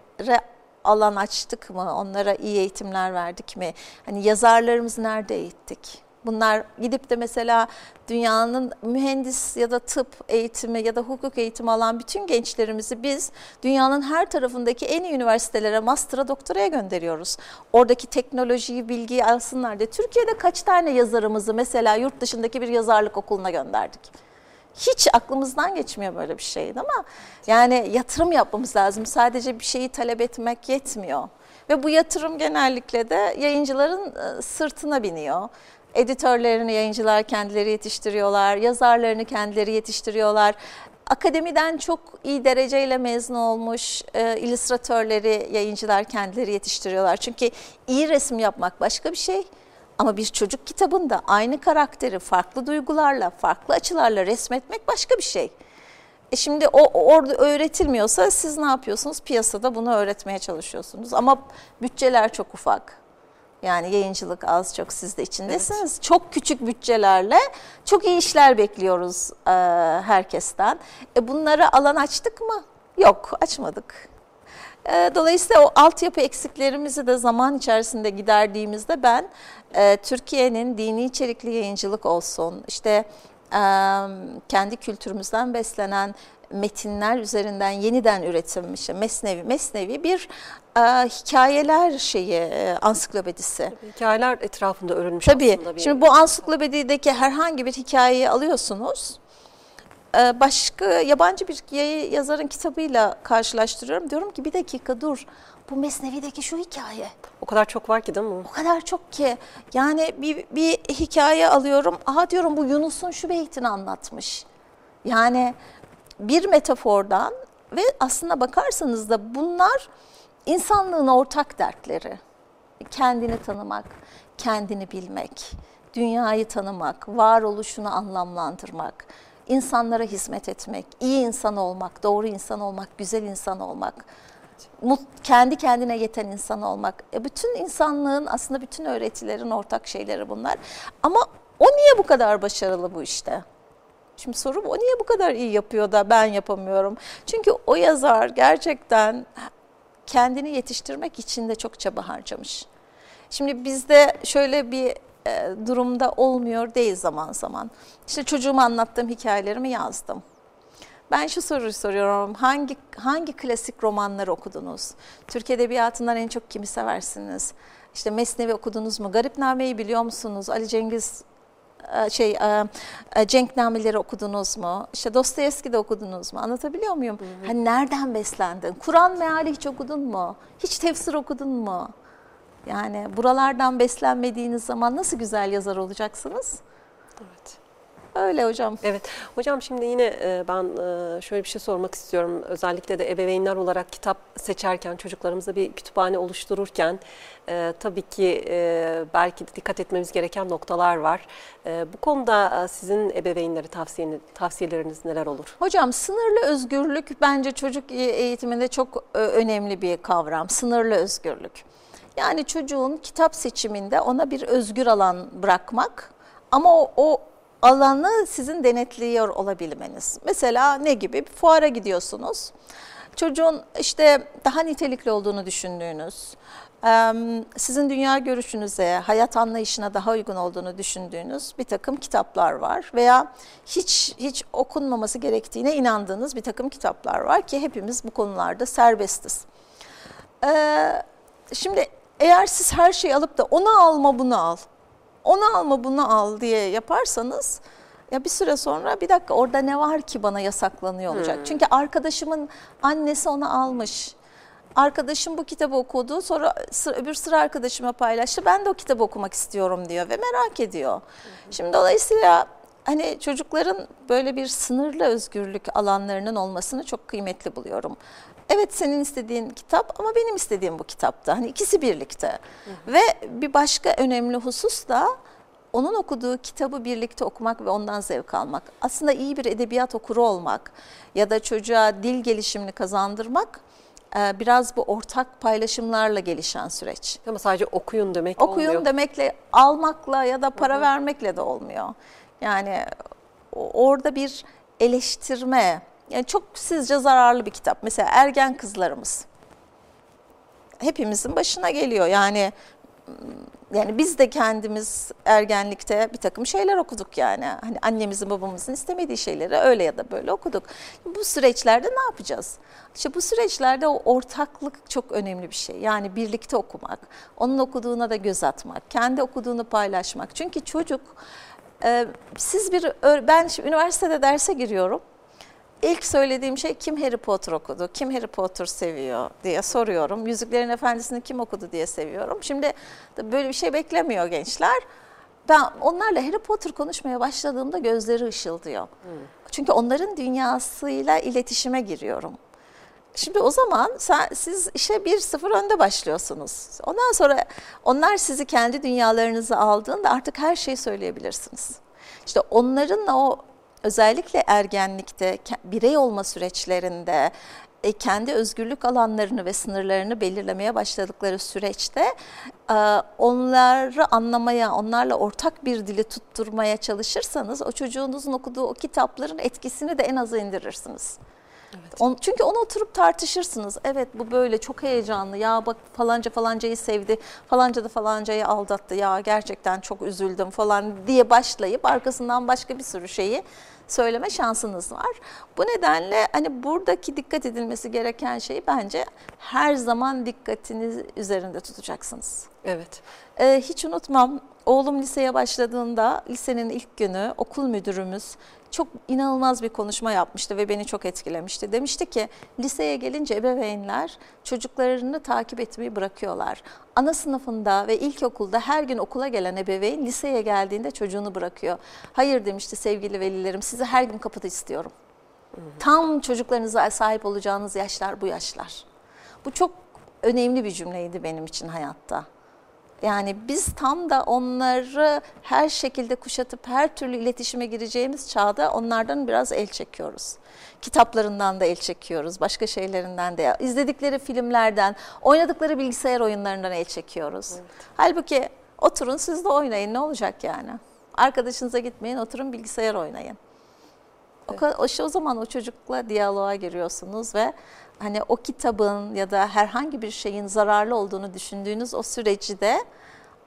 alan açtık mı? Onlara iyi eğitimler verdik mi? Hani yazarlarımızı nerede eğittik? Bunlar gidip de mesela dünyanın mühendis ya da tıp eğitimi ya da hukuk eğitimi alan bütün gençlerimizi biz dünyanın her tarafındaki en iyi üniversitelere, master'a, doktoraya gönderiyoruz. Oradaki teknolojiyi, bilgiyi alsınlar diye. Türkiye'de kaç tane yazarımızı mesela yurt dışındaki bir yazarlık okuluna gönderdik? Hiç aklımızdan geçmiyor böyle bir şeydi ama yani yatırım yapmamız lazım. Sadece bir şeyi talep etmek yetmiyor. Ve bu yatırım genellikle de yayıncıların ıı, sırtına biniyor. Editörlerini yayıncılar kendileri yetiştiriyorlar, yazarlarını kendileri yetiştiriyorlar. Akademiden çok iyi dereceyle mezun olmuş e, illüstratörleri yayıncılar kendileri yetiştiriyorlar. Çünkü iyi resim yapmak başka bir şey. Ama bir çocuk kitabında aynı karakteri farklı duygularla, farklı açılarla resmetmek başka bir şey. E şimdi o orada öğretilmiyorsa siz ne yapıyorsunuz? Piyasada bunu öğretmeye çalışıyorsunuz. Ama bütçeler çok ufak. Yani yayıncılık az çok siz de içindesiniz. Evet. Çok küçük bütçelerle çok iyi işler bekliyoruz e, herkesten. E bunları alan açtık mı? Yok açmadık. E, dolayısıyla o altyapı eksiklerimizi de zaman içerisinde giderdiğimizde ben e, Türkiye'nin dini içerikli yayıncılık olsun, işte e, kendi kültürümüzden beslenen metinler üzerinden yeniden üretilmiş Mesnevi. Mesnevi bir e, hikayeler şeyi, e, ansiklopedisi. Tabii, hikayeler etrafında örülmüş Tabii, aslında. Bir... Şimdi bu ansiklopedideki herhangi bir hikayeyi alıyorsunuz. E, başka yabancı bir yazarın kitabıyla karşılaştırıyorum. Diyorum ki bir dakika dur. Bu Mesnevi'deki şu hikaye. O kadar çok var ki değil mi? O kadar çok ki. Yani bir, bir hikaye alıyorum. Aha diyorum bu Yunus'un şu beytini anlatmış. Yani bir metafordan ve aslında bakarsanız da bunlar insanlığın ortak dertleri. Kendini tanımak, kendini bilmek, dünyayı tanımak, varoluşunu anlamlandırmak, insanlara hizmet etmek, iyi insan olmak, doğru insan olmak, güzel insan olmak, kendi kendine yeten insan olmak. E bütün insanlığın aslında bütün öğretilerin ortak şeyleri bunlar. Ama o niye bu kadar başarılı bu işte? Şimdi soru o niye bu kadar iyi yapıyor da ben yapamıyorum? Çünkü o yazar gerçekten kendini yetiştirmek için de çok çaba harcamış. Şimdi bizde şöyle bir durumda olmuyor değil zaman zaman. İşte çocuğuma anlattığım hikayelerimi yazdım. Ben şu soruyu soruyorum. Hangi hangi klasik romanları okudunuz? Türk Edebiyatı'ndan en çok kimi seversiniz? İşte Mesnevi okudunuz mu? Garipname'yi biliyor musunuz? Ali Cengiz e, şey e, e, Cenk Nameleri okudunuz mu? İşte Dostoyevski'de okudunuz mu? Anlatabiliyor muyum? Hı hı. Hani nereden beslendin? Kur'an meali hiç okudun mu? Hiç tefsir okudun mu? Yani buralardan beslenmediğiniz zaman nasıl güzel yazar olacaksınız? Evet. Öyle hocam. Evet. Hocam şimdi yine e, ben e, şöyle bir şey sormak istiyorum. Özellikle de ebeveynler olarak kitap seçerken, çocuklarımıza bir kütüphane oluştururken e, tabii ki belki de dikkat etmemiz gereken noktalar var. Bu konuda sizin ebeveynleri tavsiyeleriniz neler olur? Hocam sınırlı özgürlük bence çocuk eğitiminde çok önemli bir kavram. Sınırlı özgürlük. Yani çocuğun kitap seçiminde ona bir özgür alan bırakmak ama o, o alanı sizin denetliyor olabilmeniz. Mesela ne gibi? Bir fuara gidiyorsunuz. Çocuğun işte daha nitelikli olduğunu düşündüğünüz, sizin dünya görüşünüze, hayat anlayışına daha uygun olduğunu düşündüğünüz bir takım kitaplar var. Veya hiç hiç okunmaması gerektiğine inandığınız bir takım kitaplar var ki hepimiz bu konularda serbestiz. Şimdi eğer siz her şeyi alıp da onu alma bunu al, onu alma bunu al diye yaparsanız ya bir süre sonra bir dakika orada ne var ki bana yasaklanıyor olacak. Hmm. Çünkü arkadaşımın annesi onu almış. Arkadaşım bu kitabı okudu sonra sıra, öbür sıra arkadaşıma paylaştı. Ben de o kitabı okumak istiyorum diyor ve merak ediyor. Hmm. Şimdi dolayısıyla hani çocukların böyle bir sınırlı özgürlük alanlarının olmasını çok kıymetli buluyorum. Evet senin istediğin kitap ama benim istediğim bu kitapta. Hani ikisi birlikte. Ve bir başka önemli husus da onun okuduğu kitabı birlikte okumak ve ondan zevk almak. Aslında iyi bir edebiyat okuru olmak ya da çocuğa dil gelişimini kazandırmak e, biraz bu ortak paylaşımlarla gelişen süreç. Ama sadece okuyun demek Okuyun olmuyor. demekle almakla ya da para vermekle de olmuyor. Yani orada bir eleştirme, yani çok sizce zararlı bir kitap. Mesela ergen kızlarımız hepimizin başına geliyor. Yani yani biz de kendimiz ergenlikte bir takım şeyler okuduk yani. Hani annemizin babamızın istemediği şeyleri öyle ya da böyle okuduk. Bu süreçlerde ne yapacağız? İşte bu süreçlerde o ortaklık çok önemli bir şey. Yani birlikte okumak, onun okuduğuna da göz atmak, kendi okuduğunu paylaşmak. Çünkü çocuk e, siz bir ben şimdi üniversitede derse giriyorum. İlk söylediğim şey kim Harry Potter okudu, kim Harry Potter seviyor diye soruyorum. Yüzüklerin Efendisi'ni kim okudu diye seviyorum. Şimdi böyle bir şey beklemiyor gençler. Ben onlarla Harry Potter konuşmaya başladığımda gözleri ışıldıyor. Çünkü onların dünyasıyla iletişime giriyorum. Şimdi o zaman sen, siz işe bir sıfır önde başlıyorsunuz. Ondan sonra onlar sizi kendi dünyalarınıza aldığında artık her şeyi söyleyebilirsiniz. İşte onların o özellikle ergenlikte, birey olma süreçlerinde, e, kendi özgürlük alanlarını ve sınırlarını belirlemeye başladıkları süreçte e, onları anlamaya, onlarla ortak bir dili tutturmaya çalışırsanız o çocuğunuzun okuduğu o kitapların etkisini de en aza indirirsiniz. On- çünkü onu oturup tartışırsınız. Evet bu böyle çok heyecanlı. Ya bak falanca falancayı sevdi. Falanca da falancayı aldattı. Ya gerçekten çok üzüldüm falan diye başlayıp arkasından başka bir sürü şeyi söyleme şansınız var. Bu nedenle hani buradaki dikkat edilmesi gereken şey bence her zaman dikkatiniz üzerinde tutacaksınız. Evet. Ee, hiç unutmam oğlum liseye başladığında lisenin ilk günü okul müdürümüz çok inanılmaz bir konuşma yapmıştı ve beni çok etkilemişti. Demişti ki liseye gelince ebeveynler çocuklarını takip etmeyi bırakıyorlar. Ana sınıfında ve ilkokulda her gün okula gelen ebeveyn liseye geldiğinde çocuğunu bırakıyor. Hayır demişti sevgili velilerim sizi her gün kapıda istiyorum. Tam çocuklarınıza sahip olacağınız yaşlar bu yaşlar. Bu çok önemli bir cümleydi benim için hayatta. Yani biz tam da onları her şekilde kuşatıp her türlü iletişime gireceğimiz çağda onlardan biraz el çekiyoruz. Kitaplarından da el çekiyoruz, başka şeylerinden de, izledikleri filmlerden, oynadıkları bilgisayar oyunlarından el çekiyoruz. Halbuki oturun siz de oynayın ne olacak yani? Arkadaşınıza gitmeyin, oturun bilgisayar oynayın. O, ka- o, o zaman o çocukla diyaloğa giriyorsunuz ve hani o kitabın ya da herhangi bir şeyin zararlı olduğunu düşündüğünüz o süreci de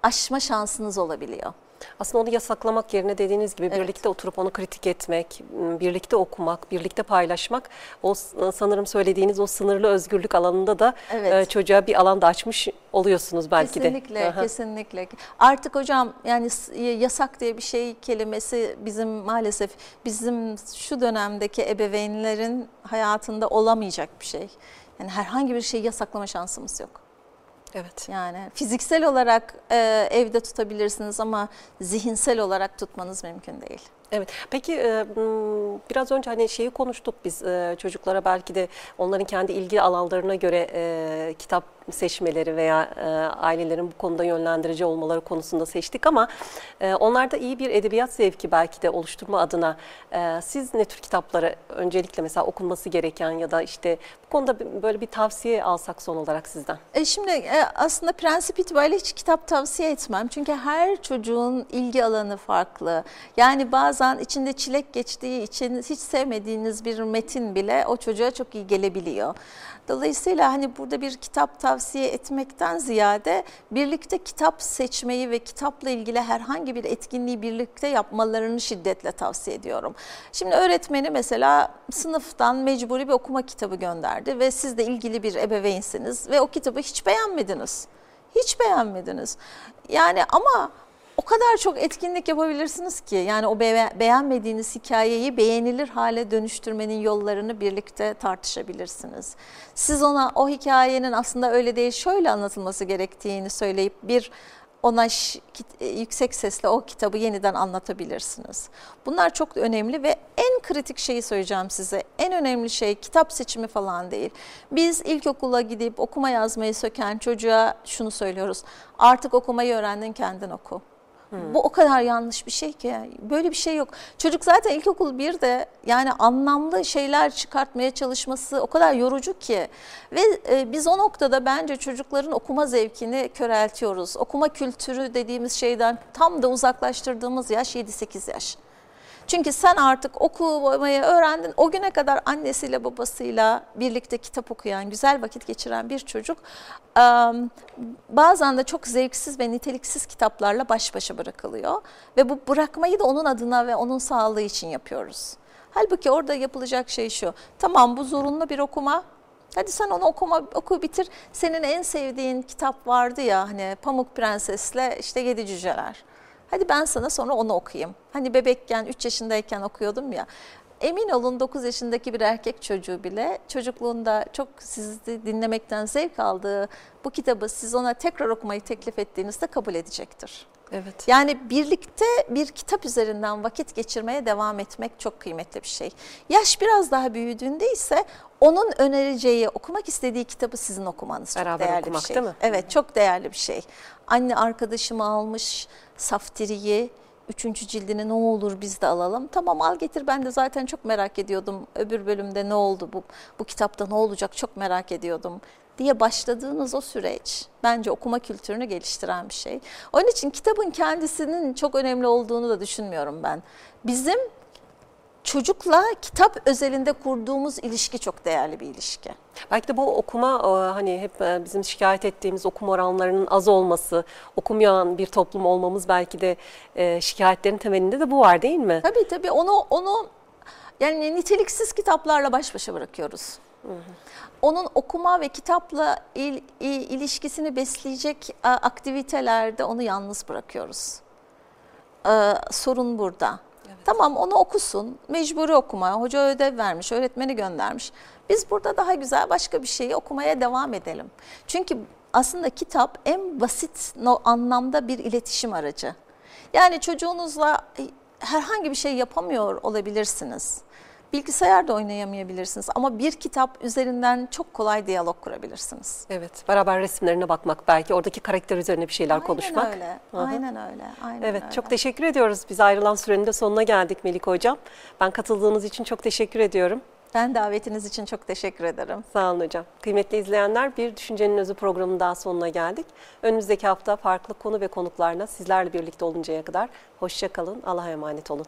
aşma şansınız olabiliyor. Aslında onu yasaklamak yerine dediğiniz gibi Evet. birlikte oturup onu kritik etmek, birlikte okumak, birlikte paylaşmak o sanırım söylediğiniz o sınırlı özgürlük alanında da Evet. çocuğa bir alan da açmış oluyorsunuz belki kesinlikle, de. Aha. kesinlikle. Artık hocam yani yasak diye bir şey kelimesi bizim maalesef bizim şu dönemdeki ebeveynlerin hayatında olamayacak bir şey. Yani herhangi bir şeyi yasaklama şansımız yok. Evet. Yani fiziksel olarak e, evde tutabilirsiniz ama zihinsel olarak tutmanız mümkün değil. Evet. Peki e, biraz önce hani şeyi konuştuk biz e, çocuklara belki de onların kendi ilgi alanlarına göre e, kitap seçmeleri veya e, ailelerin bu konuda yönlendirici olmaları konusunda seçtik ama e, onlarda iyi bir edebiyat zevki belki de oluşturma adına e, siz ne tür kitapları öncelikle mesela okunması gereken ya da işte bu konuda böyle bir tavsiye alsak son olarak sizden. E şimdi e, aslında prensip itibariyle hiç kitap tavsiye etmem. Çünkü her çocuğun ilgi alanı farklı. Yani bazen içinde çilek geçtiği için hiç sevmediğiniz bir metin bile o çocuğa çok iyi gelebiliyor. Dolayısıyla hani burada bir kitap tavsiye etmekten ziyade birlikte kitap seçmeyi ve kitapla ilgili herhangi bir etkinliği birlikte yapmalarını şiddetle tavsiye ediyorum. Şimdi öğretmeni mesela sınıftan mecburi bir okuma kitabı gönderdi ve siz de ilgili bir ebeveynsiniz ve o kitabı hiç beğenmediniz. Hiç beğenmediniz. Yani ama o kadar çok etkinlik yapabilirsiniz ki yani o be- beğenmediğiniz hikayeyi beğenilir hale dönüştürmenin yollarını birlikte tartışabilirsiniz. Siz ona o hikayenin aslında öyle değil şöyle anlatılması gerektiğini söyleyip bir ona e, yüksek sesle o kitabı yeniden anlatabilirsiniz. Bunlar çok önemli ve en kritik şeyi söyleyeceğim size. En önemli şey kitap seçimi falan değil. Biz ilkokula gidip okuma yazmayı söken çocuğa şunu söylüyoruz. Artık okumayı öğrendin kendin oku. Bu o kadar yanlış bir şey ki. Böyle bir şey yok. Çocuk zaten ilkokul bir de yani anlamlı şeyler çıkartmaya çalışması o kadar yorucu ki. Ve e, biz o noktada bence çocukların okuma zevkini köreltiyoruz. Okuma kültürü dediğimiz şeyden tam da uzaklaştırdığımız yaş 7-8 yaş. Çünkü sen artık okumayı öğrendin. O güne kadar annesiyle babasıyla birlikte kitap okuyan, güzel vakit geçiren bir çocuk bazen de çok zevksiz ve niteliksiz kitaplarla baş başa bırakılıyor. Ve bu bırakmayı da onun adına ve onun sağlığı için yapıyoruz. Halbuki orada yapılacak şey şu. Tamam bu zorunlu bir okuma. Hadi sen onu okuma, oku bitir. Senin en sevdiğin kitap vardı ya hani Pamuk Prenses'le işte Yedi Cüceler. Hadi ben sana sonra onu okuyayım. Hani bebekken 3 yaşındayken okuyordum ya. Emin olun 9 yaşındaki bir erkek çocuğu bile çocukluğunda çok sizi dinlemekten zevk aldığı bu kitabı siz ona tekrar okumayı teklif ettiğinizde kabul edecektir. Evet. Yani birlikte bir kitap üzerinden vakit geçirmeye devam etmek çok kıymetli bir şey. Yaş biraz daha büyüdüğünde ise onun önereceği, okumak istediği kitabı sizin okumanız çok Beraber değerli okumak, bir şey. değil mi? Evet, çok değerli bir şey. Anne arkadaşımı almış Saftiri'yi, üçüncü cildini ne olur biz de alalım. Tamam al getir ben de zaten çok merak ediyordum. Öbür bölümde ne oldu bu, bu kitapta ne olacak çok merak ediyordum diye başladığınız o süreç bence okuma kültürünü geliştiren bir şey. Onun için kitabın kendisinin çok önemli olduğunu da düşünmüyorum ben. Bizim çocukla kitap özelinde kurduğumuz ilişki çok değerli bir ilişki. Belki de bu okuma e, hani hep e, bizim şikayet ettiğimiz okuma oranlarının az olması, okumayan bir toplum olmamız belki de e, şikayetlerin temelinde de bu var değil mi? Tabii tabii onu onu yani niteliksiz kitaplarla baş başa bırakıyoruz. Onun okuma ve kitapla il, il- ilişkisini besleyecek aktivitelerde onu yalnız bırakıyoruz. Ee, sorun burada. Tamam onu okusun, mecburi okuma, hoca ödev vermiş, öğretmeni göndermiş. Biz burada daha güzel başka bir şeyi okumaya devam edelim. Çünkü aslında kitap en basit anlamda bir iletişim aracı. Yani çocuğunuzla e, herhangi bir şey yapamıyor olabilirsiniz. Bilgisayar da oynayamayabilirsiniz ama bir kitap üzerinden çok kolay diyalog kurabilirsiniz. Evet, beraber resimlerine bakmak belki, oradaki karakter üzerine bir şeyler konuşmak. Aynen öyle. Hı hı. Aynen öyle. Aynen Evet, öyle. çok teşekkür ediyoruz. Biz ayrılan sürenin de sonuna geldik Melike Hocam. Ben katıldığınız için çok teşekkür ediyorum. Ben davetiniz için çok teşekkür ederim. Sağ olun hocam. Kıymetli izleyenler bir Düşüncenin Özü programının daha sonuna geldik. Önümüzdeki hafta farklı konu ve konuklarla sizlerle birlikte oluncaya kadar hoşça kalın. Allah'a emanet olun.